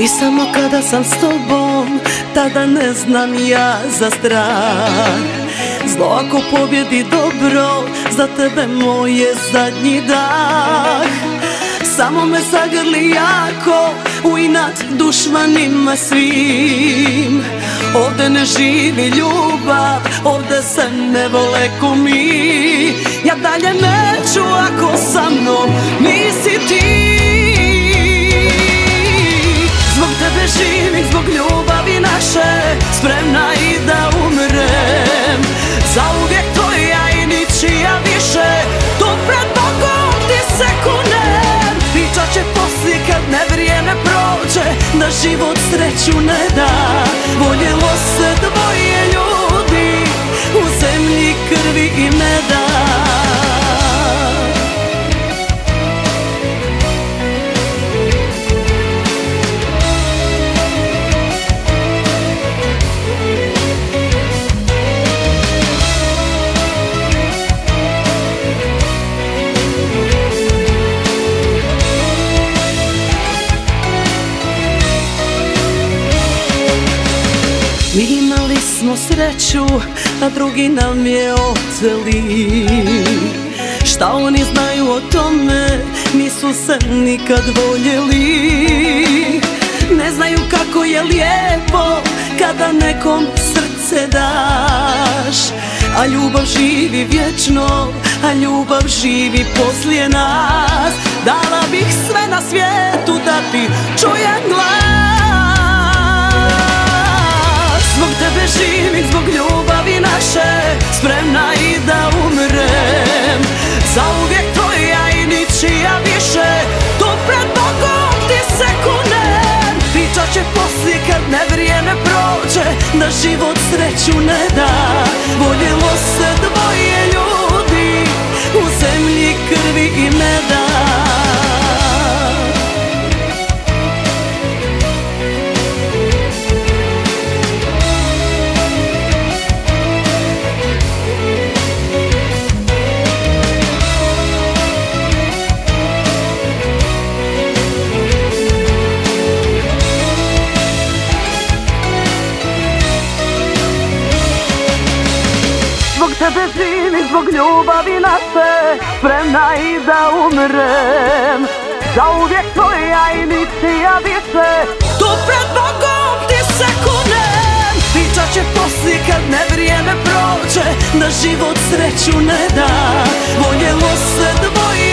I samo kada sam s tobom Tada ne znam ja za strah. Zlo ako pobjedi dobro Za tebe moj zadnji dah. Samo me zagrli jako U inat dušmanima svim. Ovdje ne živi ljubav Ovdje se ne vole ko mi Ja dalje neću ako sa mnom Tebe živim, zbog ljubavi naše Spremna i da umrem. Za uvijek tvoja i ničija više Tu pred Bogom ti se kunem. Pričat će poslije kad ne vrijeme prođe Da život sreću ne da. Voljelo se dvoje ljudi U zemlji krvi i meda Mi imali smo sreću, a drugi nam je oteli. Šta oni znaju o tome, nisu se nikad voljeli. Ne znaju kako je lijepo, kada nekom srce daš. A ljubav živi vječno, a ljubav živi poslije nas. Dala bih sve na svijetu da ti čujem glas Spremna i da umrem. Za uvijek tvoja i ničija više Tu pred Bogom ti se kunem Pričat će poslije kad ne vrijeme prođe Da život sreću ne da. Voljelo se Zbog tebe živim, zbog ljubavi naše Spremna i da umrem. Za uvijek tvoja i ničija više. Tu pred Bogom ti se kunem. Pričat će poslije kad ne vrijeme prođe. Da život sreću ne da. Voljelo se dvoje